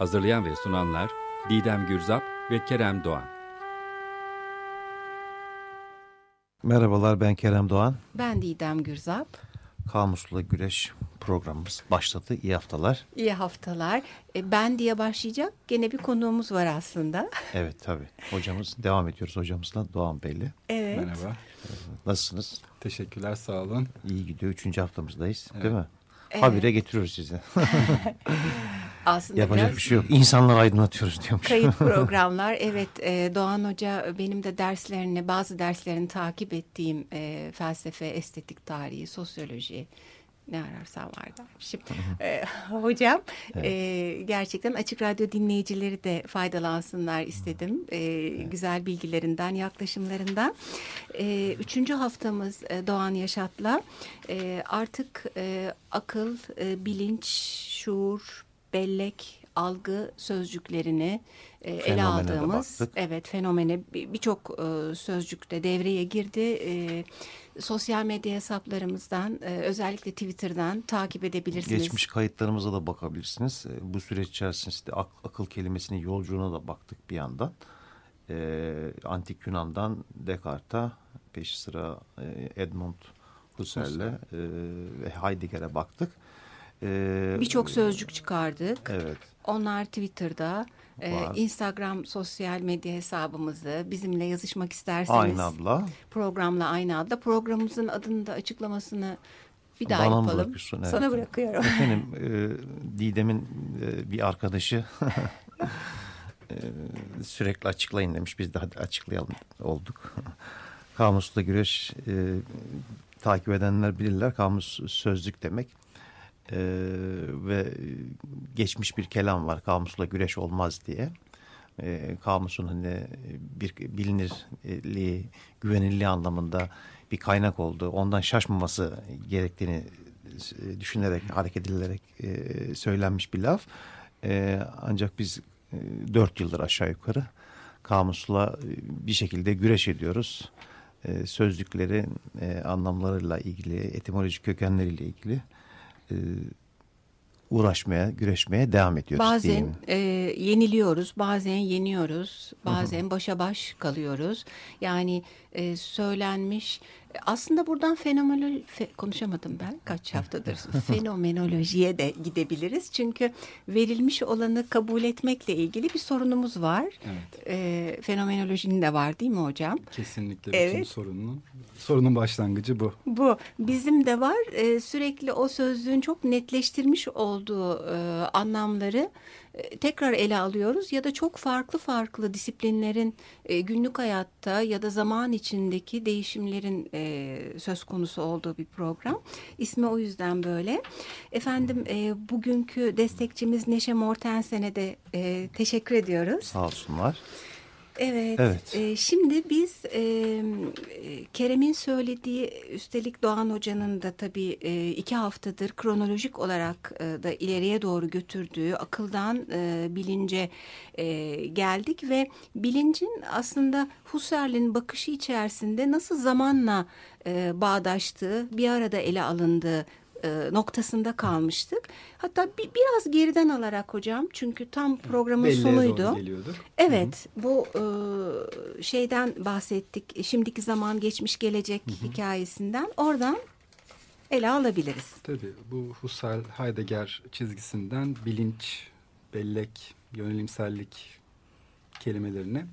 Hazırlayan ve sunanlar Didem Gürzap ve Kerem Doğan. Merhabalar ben Kerem Doğan. Ben Didem Gürzap. Kamusla Güreş programımız başladı. İyi haftalar. İyi haftalar. E, ben diye başlayacak gene bir konuğumuz var aslında. Evet tabii. Hocamız devam ediyoruz hocamızla Doğan Bey'le. Evet. Merhaba. Nasılsınız? Teşekkürler sağ olun. İyi gidiyor. Üçüncü haftamızdayız Evet. değil mi? Evet. Habire getiriyoruz sizi. Aslında Yapacak biraz bir şey yok. İnsanları aydınlatıyoruz diyormuş. kayıt programlar. Evet e, Doğan Hoca benim de derslerini bazı derslerini takip ettiğim e, felsefe, estetik tarihi, sosyoloji ne ararsam var dermişim. E, hocam e, gerçekten Açık Radyo dinleyicileri de faydalansınlar istedim. E, Güzel bilgilerinden, yaklaşımlarından. E, üçüncü haftamız e, Doğan Yaşat'la e, artık e, akıl, e, bilinç, şuur, bellek, algı sözcüklerini e, ele de aldığımız evet fenomene bir- birçok e, sözcükte devreye girdi. E, sosyal medya hesaplarımızdan e, özellikle Twitter'dan takip edebilirsiniz. Geçmiş kayıtlarımıza da bakabilirsiniz. Ee, Bu süreç içerisinde ak- akıl kelimesinin yolculuğuna da baktık bir yandan. Ee, Antik Yunan'dan Descartes'a, peş sıra e, Edmund Husserl'e e, ve Heidegger'e baktık. Ee, Birçok sözcük çıkardık. Evet. Onlar Twitter'da, e. Instagram sosyal medya hesabımızı bizimle yazışmak isterseniz Aynı abla. programla aynı adla programımızın adını da açıklamasını bir daha Bana yapalım. bırakıyorsun? Evet. Sana bırakıyorum. Efendim e, Didem'in e, bir arkadaşı e, sürekli açıklayın demiş. Biz de hadi açıklayalım olduk. Kamusla güreş e, takip edenler bilirler. Kamus sözlük demek. E, ve geçmiş bir kelam var. Kamusla güreş olmaz diye. E, kamusun hani bir bilinirliği, güvenilirliği anlamında bir kaynak olduğu, ondan şaşmaması gerektiğini e, düşünerek, hareket edilerek e, söylenmiş bir laf. E, ancak biz e, yıldır aşağı yukarı kamusla e, bir şekilde güreş ediyoruz. E, sözlüklerin e, anlamlarıyla ilgili, etimolojik kökenleriyle ilgili e, uğraşmaya, güreşmeye devam ediyoruz. Bazen diyeyim. e, yeniliyoruz, bazen yeniyoruz, bazen başa baş kalıyoruz. Yani e, söylenmiş, aslında buradan fenomenol fe- konuşamadım ben kaç haftadır fenomenolojiye de gidebiliriz. Çünkü verilmiş olanı kabul etmekle ilgili bir sorunumuz var. Evet. E, fenomenolojinin de var değil mi hocam? Kesinlikle Evet. bütün sorunun. Sorunun başlangıcı bu. Bu bizim de var Ee, sürekli o sözlüğün çok netleştirmiş olduğu e, anlamları e, tekrar ele alıyoruz ya da çok farklı farklı disiplinlerin e, günlük hayatta ya da zaman içindeki değişimlerin e, söz konusu olduğu bir program. İsmi o yüzden böyle. Efendim e, bugünkü destekçimiz Neşe Mortensen'e de e, teşekkür ediyoruz. Sağ olsunlar. Evet. Evet. e, şimdi biz e, Kerem'in söylediği üstelik Doğan Hoca'nın da tabii e, iki haftadır kronolojik olarak e, da ileriye doğru götürdüğü akıldan e, bilince e, geldik ve bilincin aslında Husserl'in bakışı içerisinde nasıl zamanla e, bağdaştığı bir arada ele alındığı e, noktasında kalmıştık. Hatta bir, biraz geriden alarak hocam çünkü tam programın Belleğe sonuydu. Evet, bu e, şeyden bahsettik. Şimdiki zaman, geçmiş, gelecek hikayesinden. Oradan ele alabiliriz. Tabii bu Husserl Heidegger çizgisinden bilinç, bellek, yönelimsellik kelimelerine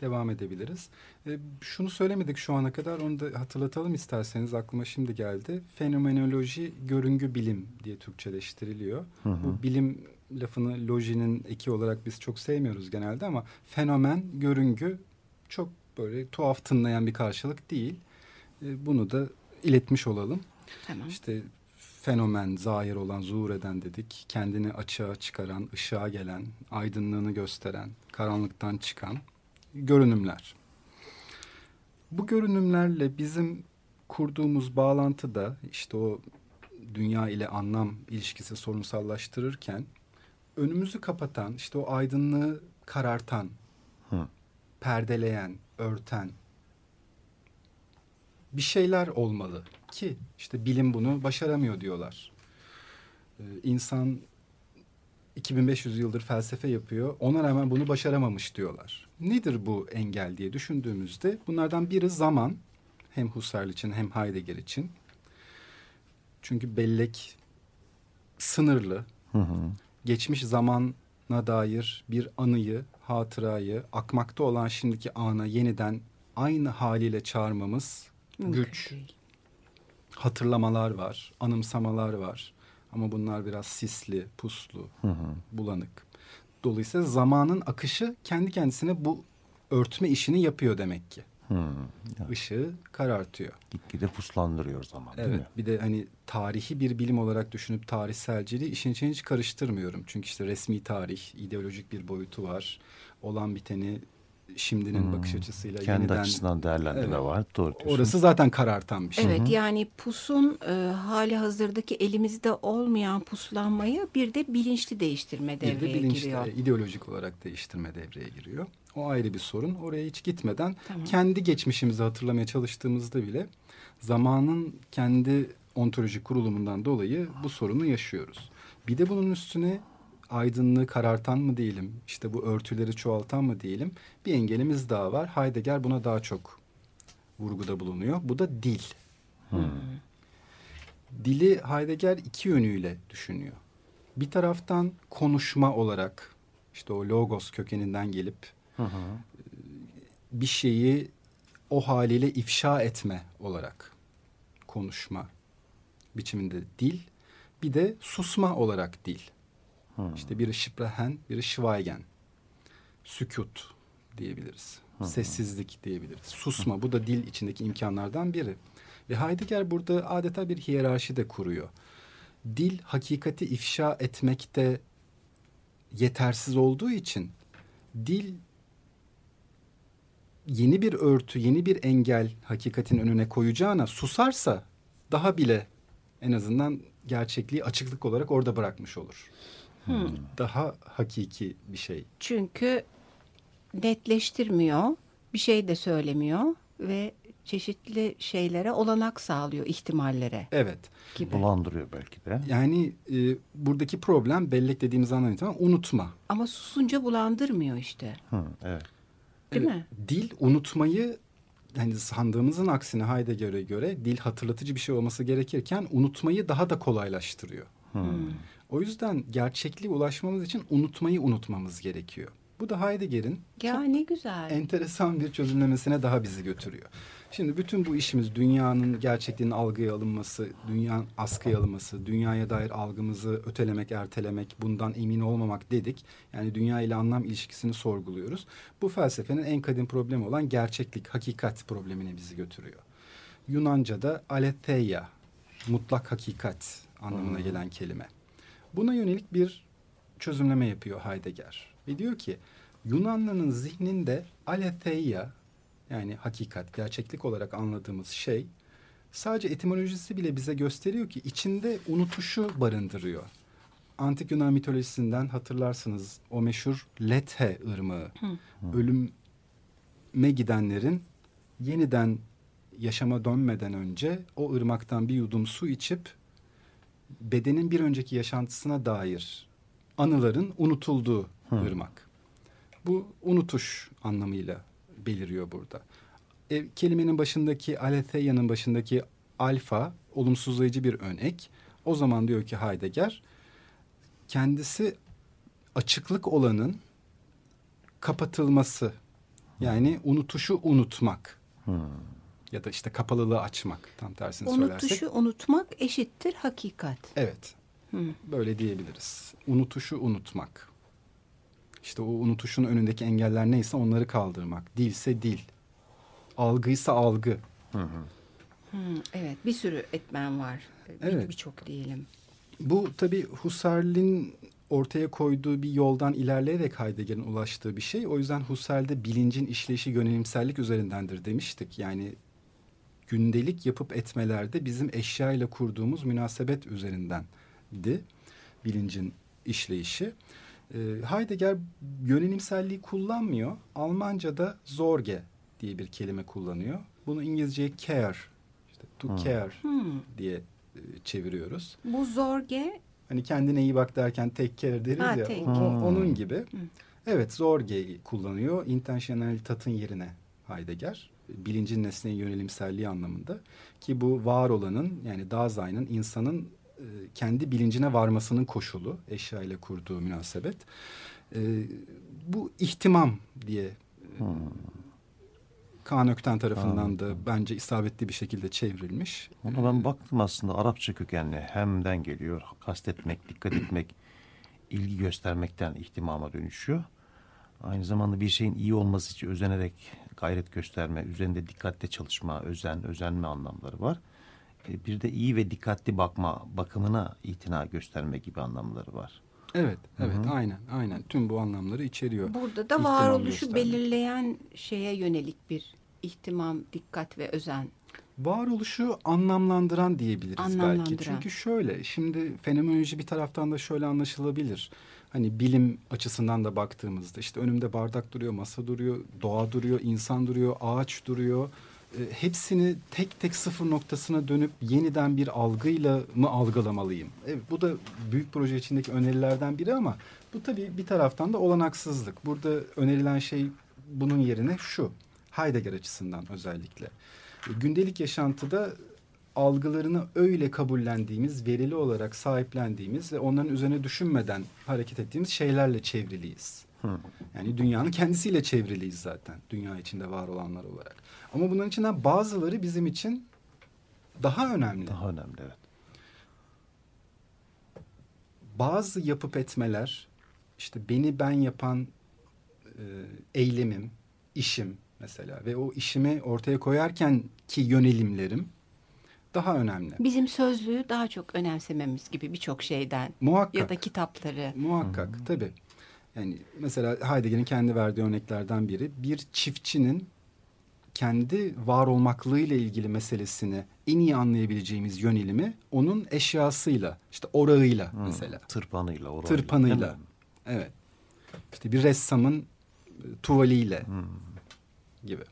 devam edebiliriz. E, şunu söylemedik şu ana kadar onu da hatırlatalım isterseniz aklıma şimdi geldi. Fenomenoloji görüngü bilim diye Türkçeleştiriliyor. Bu bilim lafını lojinin eki olarak biz çok sevmiyoruz genelde ama fenomen, görüngü çok böyle tuhaf tınlayan bir karşılık değil. E, bunu da iletmiş olalım. Tamam. İşte fenomen, zahir olan, zuhur eden dedik. Kendini açığa çıkaran, ışığa gelen, aydınlığını gösteren, karanlıktan çıkan görünümler. Bu görünümlerle bizim kurduğumuz bağlantı da işte o dünya ile anlam ilişkisi sorunsallaştırırken önümüzü kapatan, işte o aydınlığı karartan, Hı. perdeleyen, örten bir şeyler olmalı ki işte bilim bunu başaramıyor diyorlar. Ee, insan 2500 yıldır felsefe yapıyor. Ona rağmen bunu başaramamış diyorlar. Nedir bu engel diye düşündüğümüzde bunlardan biri zaman. Hem Husserl için hem Heidegger için. Çünkü bellek sınırlı. Hı hı. Geçmiş zamana dair bir anıyı, hatırayı, akmakta olan şimdiki ana yeniden aynı haliyle çağırmamız Mümkün güç. değil. Hatırlamalar var, anımsamalar var. Ama bunlar biraz sisli, puslu, Hı hı. bulanık. Dolayısıyla zamanın akışı kendi kendisine bu örtme işini yapıyor demek ki. Hı. Işığı karartıyor. Gitgide puslandırıyor zaman değil Evet. mi? Bir de hani tarihi bir bilim olarak düşünüp tarihselciliği işin içine hiç karıştırmıyorum. Çünkü işte resmi tarih, ideolojik bir boyutu var. Olan biteni şimdinin Hmm. bakış açısıyla Kendi yeniden açısından değerlendirme Evet. var. Doğru diyorsun. orası zaten karartan bir şey. Evet yani pusun e, hali hazırdaki elimizde olmayan puslanmayı bir de bilinçli değiştirme Bir de devreye bilinçli, giriyor. e, ideolojik olarak değiştirme devreye giriyor. O ayrı bir sorun. Oraya hiç gitmeden Tamam. kendi geçmişimizi hatırlamaya çalıştığımızda bile zamanın kendi ontolojik kurulumundan dolayı bu sorunu yaşıyoruz. Bir de bunun üstüne aydınlığı karartan mı diyelim, işte bu örtüleri çoğaltan mı diyelim bir engelimiz daha var. Heidegger buna daha çok vurguda bulunuyor. Bu da dil. Dili Heidegger iki yönüyle düşünüyor. Bir taraftan konuşma olarak işte o logos kökeninden gelip Hı hı. bir şeyi o haliyle ifşa etme olarak konuşma biçiminde dil. Bir de susma olarak dil. Hı. İşte biri şiprehen, biri şvaygen. Sükut diyebiliriz. Sessizlik diyebiliriz. Susma bu da dil içindeki imkanlardan biri. Ve Heidegger burada adeta bir hiyerarşi de kuruyor. Dil hakikati ifşa etmekte yetersiz olduğu için dil yeni bir örtü, yeni bir engel hakikatin önüne koyacağına susarsa daha bile en azından gerçekliği açıklık olarak orada bırakmış olur. Daha hakiki bir şey. Çünkü netleştirmiyor, bir şey de söylemiyor ve çeşitli şeylere olanak sağlıyor, ihtimallere Evet. gibi. Bulandırıyor belki de. Yani e, buradaki problem bellek dediğimiz andan itibaren unutma. Ama susunca bulandırmıyor işte. Hı, evet. Değil Evet, mi? Dil unutmayı hani sandığımızın aksine Heidegger'e göre dil hatırlatıcı bir şey olması gerekirken unutmayı daha da kolaylaştırıyor. O yüzden gerçekliğe ulaşmamız için unutmayı unutmamız gerekiyor. Bu da Heidegger'in Ya ne güzel. enteresan bir çözümlemesine daha bizi götürüyor. Şimdi bütün bu işimiz dünyanın gerçekliğinin algıya alınması, dünyanın askıya alınması, dünyaya dair algımızı ötelemek, ertelemek, bundan emin olmamak dedik. Yani dünya ile anlam ilişkisini sorguluyoruz. Bu felsefenin en kadim problemi olan gerçeklik, hakikat problemine bizi götürüyor. Yunanca'da aletheia, mutlak hakikat anlamına gelen kelime. Buna yönelik bir çözümleme yapıyor Heidegger. Ve diyor ki Yunanlı'nın zihninde aletheia yani hakikat, gerçeklik olarak anladığımız şey sadece etimolojisi bile bize gösteriyor ki içinde unutuşu barındırıyor. Antik Yunan mitolojisinden hatırlarsınız o meşhur Lethe ırmağı. Ölüme gidenlerin yeniden yaşama dönmeden önce o ırmaktan bir yudum su içip bedenin bir önceki yaşantısına dair anıların unutulduğu ırmak. Bu unutuş anlamıyla beliriyor burada. E, kelimenin başındaki aletheia'nın başındaki alfa olumsuzlayıcı bir önek. O zaman diyor ki Heidegger kendisi açıklık olanın kapatılması yani unutuşu unutmak ya da işte kapalılığı açmak tam tersini söylersek. Unutuşu unutmak eşittir hakikat. Evet. Hı. Böyle diyebiliriz. Unutuşu unutmak. İşte o unutuşun önündeki engeller neyse onları kaldırmak. Dilse dil. Algıysa algı. Hmm, evet bir sürü etmen var. Bir- Evet. Birçok diyelim. Bu tabii Husserl'in ortaya koyduğu bir yoldan ilerleyerek Heidegger'in ulaştığı bir şey. O yüzden Husserl'de bilincin işleyişi yönelimsellik üzerindendir demiştik. Yani gündelik yapıp etmelerde bizim eşya ile kurduğumuz münasebet üzerindendi bilincin işleyişi. Ee, Heidegger yönelimselliği kullanmıyor. Almanca'da Sorge diye bir kelime kullanıyor. Bunu İngilizceye care, işte to Hmm. care Hmm. diye e, çeviriyoruz. Bu zorge Hani kendine iyi bak derken take care deriz Ha, ya. take o- care. onun gibi. Evet Zorge'yi kullanıyor. Intentionalitat'ın yerine Heidegger. Bilincin nesneye yönelimselliği anlamında. Ki bu var olanın yani Dasein'ın insanın e, kendi bilincine varmasının koşulu. Eşya ile kurduğu münasebet. E, bu ihtimam diye e, Kaan Ökten tarafından da bence isabetli bir şekilde çevrilmiş. Ona ben baktım aslında Arapça kökenli hemden geliyor. Kastetmek, dikkat etmek, ilgi göstermekten ihtimama dönüşüyor. Aynı zamanda bir şeyin iyi olması için özenerek gayret gösterme, üzerinde dikkatle çalışma, özen, özenme anlamları var. E, Bir de iyi ve dikkatli bakma, bakımına itina gösterme gibi anlamları var. Evet, evet, aynen, aynen. Tüm bu anlamları içeriyor. burada da varoluşu belirleyen şeye yönelik bir ihtimam, dikkat ve özen. Varoluşu anlamlandıran diyebiliriz belki. Anlamlandıran. Çünkü şöyle, şimdi fenomenoloji bir taraftan da şöyle anlaşılabilir. Hani bilim açısından da baktığımızda işte önümde bardak duruyor, masa duruyor, doğa duruyor, insan duruyor, ağaç duruyor. E, hepsini tek tek sıfır noktasına dönüp yeniden bir algıyla mı algılamalıyım? Evet, bu da büyük proje içindeki önerilerden biri ama bu tabii bir taraftan da olanaksızlık. Burada önerilen şey bunun yerine şu. Heidegger açısından özellikle. E, Gündelik yaşantıda algılarını öyle kabullendiğimiz, verili olarak sahiplendiğimiz ve onların üzerine düşünmeden hareket ettiğimiz şeylerle çevriliyiz. Yani dünyanın kendisiyle çevriliyiz zaten. Dünya içinde var olanlar olarak. Ama bunların içinden bazıları bizim için daha önemli. Daha önemli evet. bazı yapıp etmeler işte beni ben yapan e, eylemim, işim mesela ve o işimi ortaya koyarken ki yönelimlerim daha önemli. Bizim sözlüğü daha çok önemsememiz gibi birçok şeyden Muhakkak. ya da kitapları. Muhakkak tabii. Yani mesela Heidegger'in kendi verdiği örneklerden biri bir çiftçinin kendi var olmaklığıyla ilgili meselesini en iyi anlayabileceğimiz yönelimi onun eşyasıyla işte orağıyla mesela. Tırpanıyla, orayla. Tırpanıyla. Evet. İşte bir ressamın e, tuvaliyle gibi.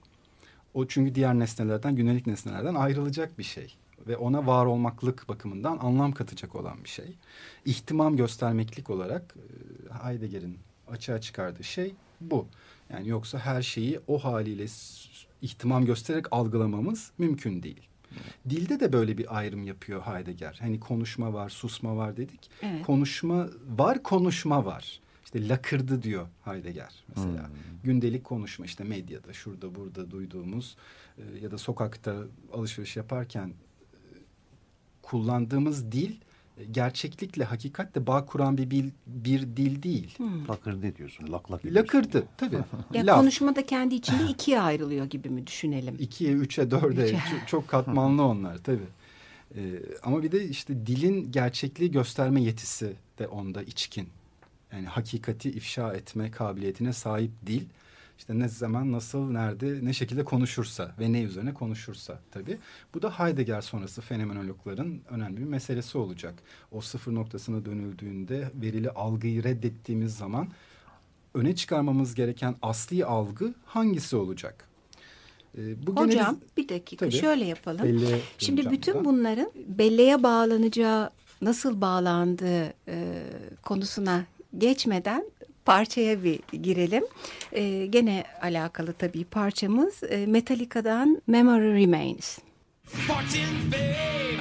O çünkü diğer nesnelerden, gündelik nesnelerden ayrılacak bir şey. Ve ona var olmaklık bakımından anlam katacak olan bir şey. İhtimam göstermeklik olarak e, Heidegger'in açığa çıkardığı şey bu. Yani yoksa her şeyi o haliyle ihtimam göstererek algılamamız mümkün değil. Dilde de böyle bir ayrım yapıyor Heidegger. Hani konuşma var, susma var dedik. Evet. Konuşma var, konuşma var. İşte lakırdı diyor Heidegger mesela. Gündelik konuşma işte medyada, şurada burada duyduğumuz e, ya da sokakta alışveriş yaparken kullandığımız dil e, gerçeklikle, hakikatle bağ kuran bir, bil- bir dil değil. Lakırdı diyorsun, lak lak. Lakırdı tabii. Ya Laf. konuşma da kendi içinde ikiye ayrılıyor gibi mi düşünelim? İkiye, üçe, dörde Üçe. çok, çok katmanlı onlar tabii. Ee, ama bir de işte dilin gerçekliği gösterme yetisi de onda içkin. Yani hakikati ifşa etme kabiliyetine sahip dil. İşte ne zaman, nasıl, nerede, ne şekilde konuşursa ve ne üzerine konuşursa tabii. Bu da Heidegger sonrası fenomenologların önemli bir meselesi olacak. O sıfır noktasına dönüldüğünde verili algıyı reddettiğimiz zaman öne çıkarmamız gereken asli algı hangisi olacak? Ee, bu Hocam geneliz- bir dakika Tabii. şöyle yapalım. Belleğe Şimdi bütün burada. bunların belleğe bağlanacağı, nasıl bağlandığı e, konusuna geçmeden parçaya bir girelim. E, gene alakalı tabii parçamız e, Metallica'dan Memory Remains. Fortune, vein,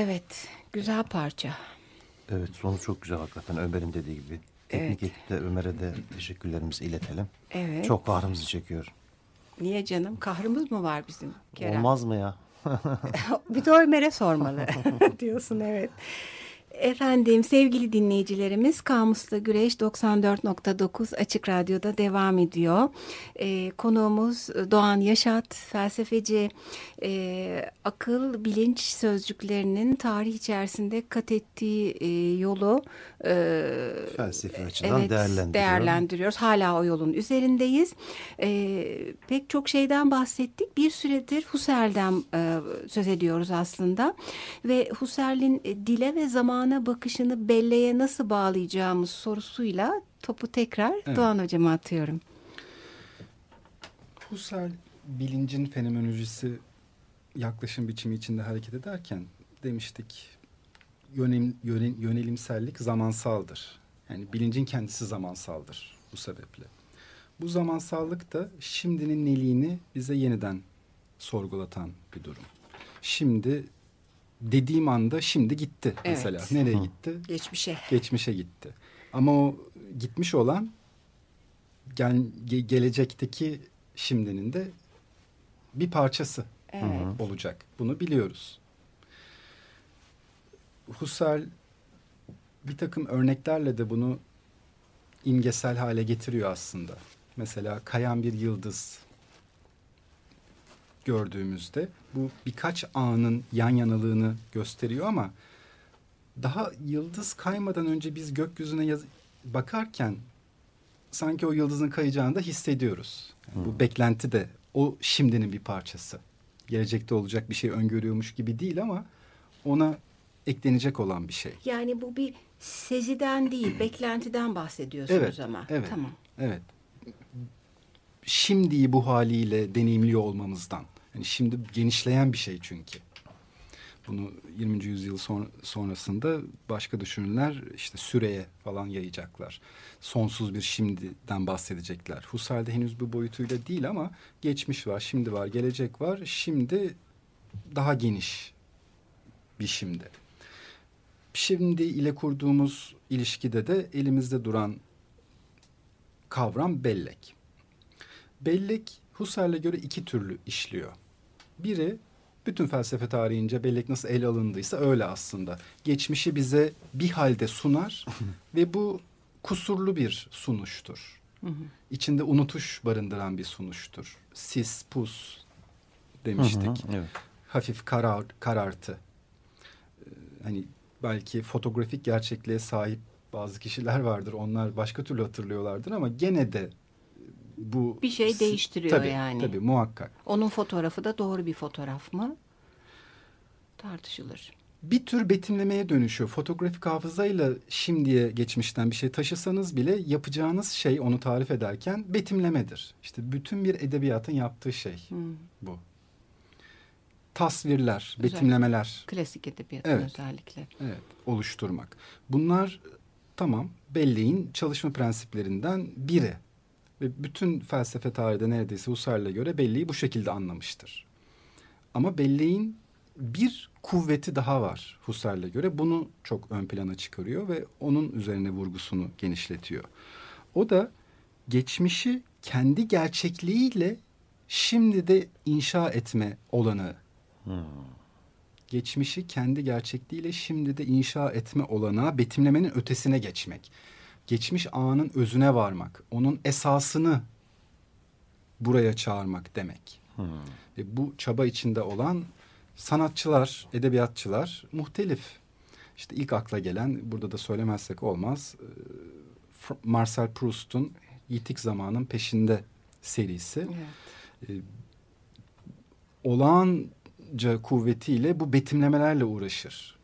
Evet, güzel parça. Evet sonu çok güzel hakikaten Ömer'in dediği gibi. Teknik Evet. ekipte Ömer'e de teşekkürlerimizi iletelim. Evet. Çok kahrımızı çekiyor. Niye canım? Kahrımız mı var bizim? Kerem? Olmaz mı ya? bir de Ömer'e sormalı diyorsun evet. Efendim sevgili dinleyicilerimiz Kamus'ta Güreş 94.9 Açık Radyo'da devam ediyor. Ee, konuğumuz Doğan Yaşat, felsefeci e, akıl, bilinç sözcüklerinin tarih içerisinde kat ettiği e, yolu e, Felsefi açıdan evet, değerlendiriyor. değerlendiriyoruz. Hala o yolun üzerindeyiz. Ee, pek çok şeyden bahsettik. Bir süredir Husserl'den e, söz ediyoruz aslında. Ve Husserl'in e, dile ve zamana bakışını belleğe nasıl bağlayacağımız sorusuyla topu tekrar Evet. Doğan Hocam'a atıyorum. Husserl bilincin fenomenolojisi yaklaşım biçimi içinde hareket ederken demiştik yönelim, yöne- yönelimsellik zamansaldır. Yani bilincin kendisi zamansaldır bu sebeple. Bu zamansallık da şimdinin neliğini bize yeniden sorgulatan bir durum. Şimdi dediğim anda şimdi gitti Evet. mesela. Nereye gitti? Geçmişe. geçmişe gitti. Ama o gitmiş olan gel, ge- gelecekteki şimdinin de bir parçası Evet. olacak. Bunu biliyoruz. Husserl bir takım örneklerle de bunu imgesel hale getiriyor aslında. Mesela kayan bir yıldız gördüğümüzde bu birkaç anın yan yanalığını gösteriyor ama daha yıldız kaymadan önce biz gökyüzüne yaz- bakarken sanki o yıldızın kayacağını da hissediyoruz. Yani Bu beklenti de o şimdinin bir parçası. Gelecekte olacak bir şey öngörüyormuş gibi değil ama ona eklenecek olan bir şey. Yani bu bir seziden değil, beklentiden bahsediyorsunuz Evet, ama. evet. Tamam. Evet. Şimdiyi bu haliyle deneyimliyor olmamızdan. Yani şimdi genişleyen bir şey çünkü. Bunu 20. yüzyıl son- sonrasında başka düşünürler işte süreye falan yayacaklar. Sonsuz bir şimdiden bahsedecekler. Husserl'de henüz bu boyutuyla değil ama geçmiş var, şimdi var, gelecek var. Şimdi daha geniş bir şimdi. Şimdi ile kurduğumuz ilişkide de elimizde duran kavram bellek. Bellek Husserl'e göre iki türlü işliyor. Biri bütün felsefe tarihince bellek nasıl ele alındıysa öyle aslında. Geçmişi bize bir halde sunar ve bu kusurlu bir sunuştur. İçinde unutuş barındıran bir sunuştur. Sis, pus demiştik. Hı hı, evet. Hafif karar, karartı. Ee, Hani belki fotoğrafik gerçekliğe sahip bazı kişiler vardır. Onlar başka türlü hatırlıyorlardır ama gene de bu Bir şey değiştiriyor tabii, yani. Tabii muhakkak. Onun fotoğrafı da doğru bir fotoğraf mı? Tartışılır. bir tür betimlemeye dönüşüyor. Fotoğrafik hafızayla şimdiye geçmişten bir şey taşısanız bile yapacağınız şey onu tarif ederken betimlemedir. İşte bütün bir edebiyatın yaptığı şey Hmm. bu. Tasvirler, Güzel. betimlemeler, Klasik edebiyatın Evet. özellikle. evet, oluşturmak. Bunlar tamam belleğin çalışma prensiplerinden biri. Ve bütün felsefe tarihinde neredeyse Husserl'e göre belleği bu şekilde anlamıştır. Ama belleğin bir kuvveti daha var Husserl'e göre. Bunu çok ön plana çıkarıyor ve onun üzerine vurgusunu genişletiyor. O da geçmişi kendi gerçekliğiyle şimdi de inşa etme olanağı. Geçmişi kendi gerçekliğiyle şimdi de inşa etme olanağı betimlemenin ötesine geçmek. Geçmiş anın özüne varmak, onun esasını buraya çağırmak demek. Ve bu çaba içinde olan sanatçılar, edebiyatçılar muhtelif. İşte ilk akla gelen, burada da söylemezsek olmaz, e, Marcel Proust'un Yitik Zamanın Peşinde serisi. Evet. E, olağanca kuvvetiyle bu betimlemelerle uğraşır.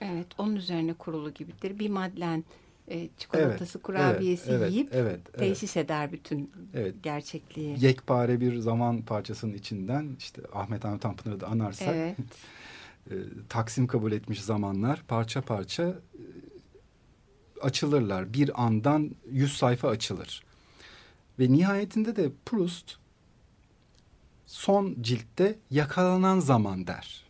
Evet, onun üzerine kurulu gibidir. Bir madlen e, çikolatası, Evet, kurabiyesi evet, evet, yiyip evet, evet. tesis eder bütün Evet. gerçekliği. Yekpare bir zaman parçasının içinden işte Ahmet Hamit Tanpınar'ı da anarsak Evet. e, Taksim kabul etmiş zamanlar parça parça e, açılırlar. Bir andan yüz sayfa açılır. Ve nihayetinde de Proust son ciltte yakalanan zaman der.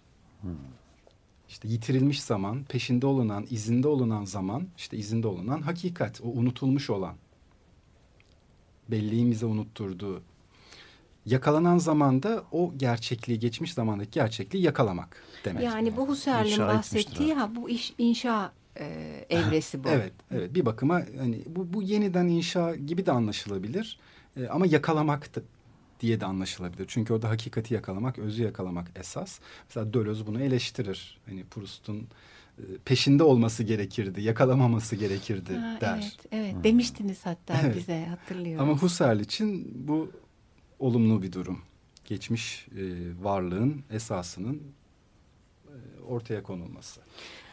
İşte yitirilmiş zaman, peşinde olunan, izinde olunan zaman, işte izinde olunan hakikat, o unutulmuş olan. Belleğimize unutturduğu. Yakalanan zamanda o gerçekliği, geçmiş zamandaki gerçekliği yakalamak demek. Yani bu Husserl'in bahsettiği ha bu iş inşa e, evresi bu. Evet, evet. Bir bakıma hani bu, bu yeniden inşa gibi de anlaşılabilir. Ee, ama yakalamak da diye de anlaşılabilir. Çünkü orada hakikati yakalamak, özü yakalamak esas. Mesela Deleuze bunu eleştirir. Hani Proust'un e, peşinde olması gerekirdi, yakalamaması gerekirdi Ha, der. evet, evet. Demiştiniz hatta Evet. bize hatırlıyorum. Ama Husserl için bu olumlu bir durum. Geçmiş e, varlığın esasının e, ortaya konulması.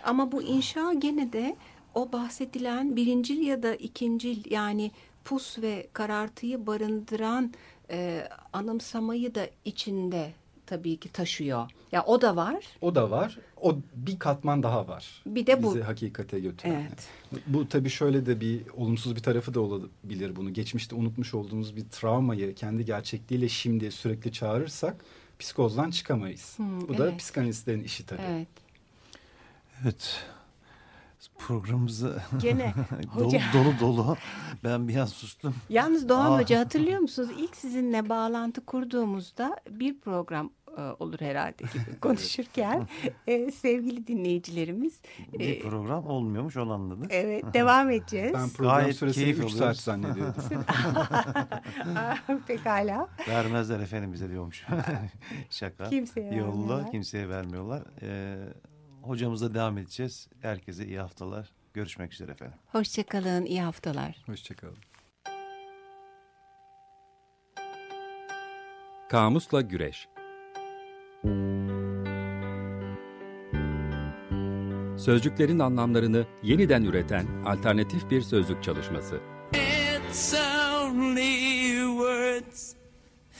Ama bu inşa gene de o bahsedilen birincil ya da ikincil yani pus ve karartıyı barındıran e, anımsamayı da içinde tabii ki taşıyor. Ya o da var. O da var. O bir katman daha var. Bir de bu. Bizi hakikate götüren. Evet. Bu tabii şöyle de bir olumsuz bir tarafı da olabilir bunu. Geçmişte unutmuş olduğumuz bir travmayı kendi gerçekliğiyle şimdi sürekli çağırırsak psikozdan çıkamayız. Hmm, Bu da evet. psikanalistlerin işi tabii. Evet. Evet. Programımızı Gene dolu, hoca. dolu dolu. Ben bir an sustum. Yalnız Doğan Aa. Hoca hatırlıyor musunuz? İlk sizinle bağlantı kurduğumuzda bir program e, olur herhalde gibi konuşurken e, sevgili dinleyicilerimiz Bir e, program olmuyormuş onu anladık. evet devam edeceğiz. Ben program Gayet süresini keyif 3 saat zannediyordum. Pekala. Vermezler efendim bize diyormuş. Şaka. Kimseye Yolla vermiyorlar. kimseye vermiyorlar. Ee, hocamıza devam edeceğiz. Herkese iyi haftalar. Görüşmek üzere efendim. Hoşçakalın, iyi haftalar. Hoşçakalın. Kamusla Güreş Sözcüklerin anlamlarını yeniden üreten alternatif bir sözlük çalışması. It's only words,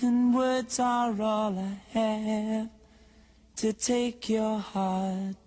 and words are all I have to take your heart